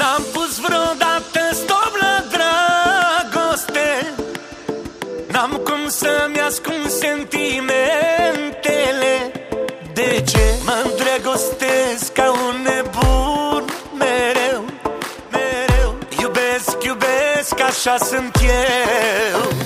N-am pus vreodată stop la dragoste. N-am cum să-mi ascund sentimentele. De ce mă îndrăgostesc ca un nebun mereu, mereu? Iubesc, iubesc, așa sunt eu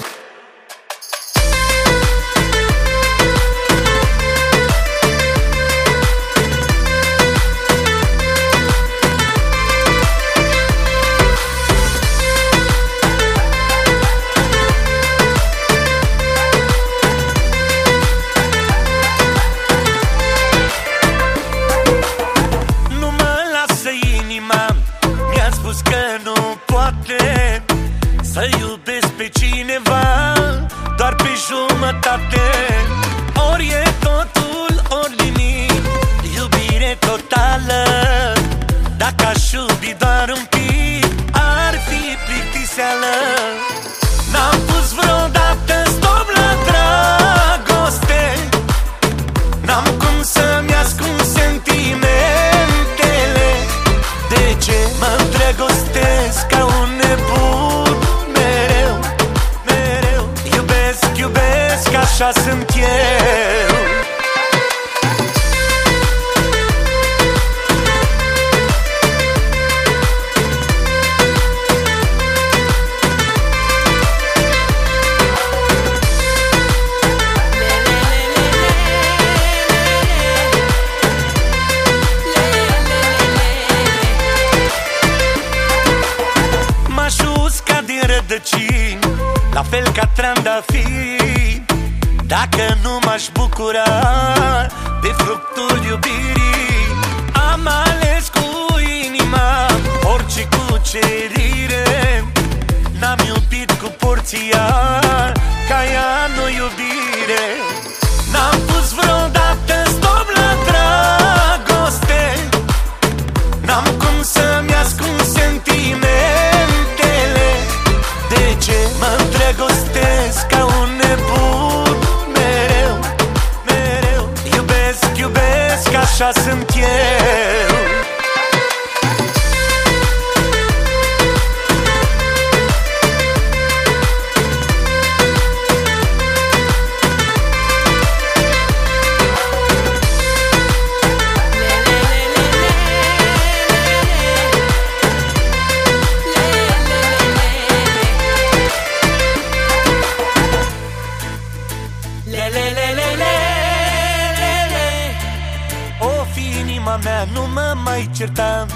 spus că nu poate Să iubesc pe cineva Doar pe jumătate îndrăgostesc ca un nebun mereu, mereu. Iubesc, iubesc, așa sunt rădăcini La fel ca trandafiri Dacă nu m-aș bucura De fructul iubirii Am ales cu inima Orice cucerire N-am iubit cu porția Ca ea nu iubire. N-am pus vreodată iubesc, așa sunt eu inima mea, nu mă mai certa.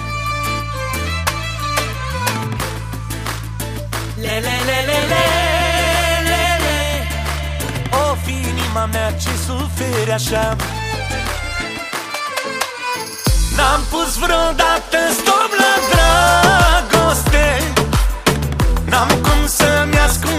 Le, le, le, le, le, le, le. O fi inima mea, ce suferi așa. N-am pus vreodată stop la dragoste. N-am cum să-mi ascund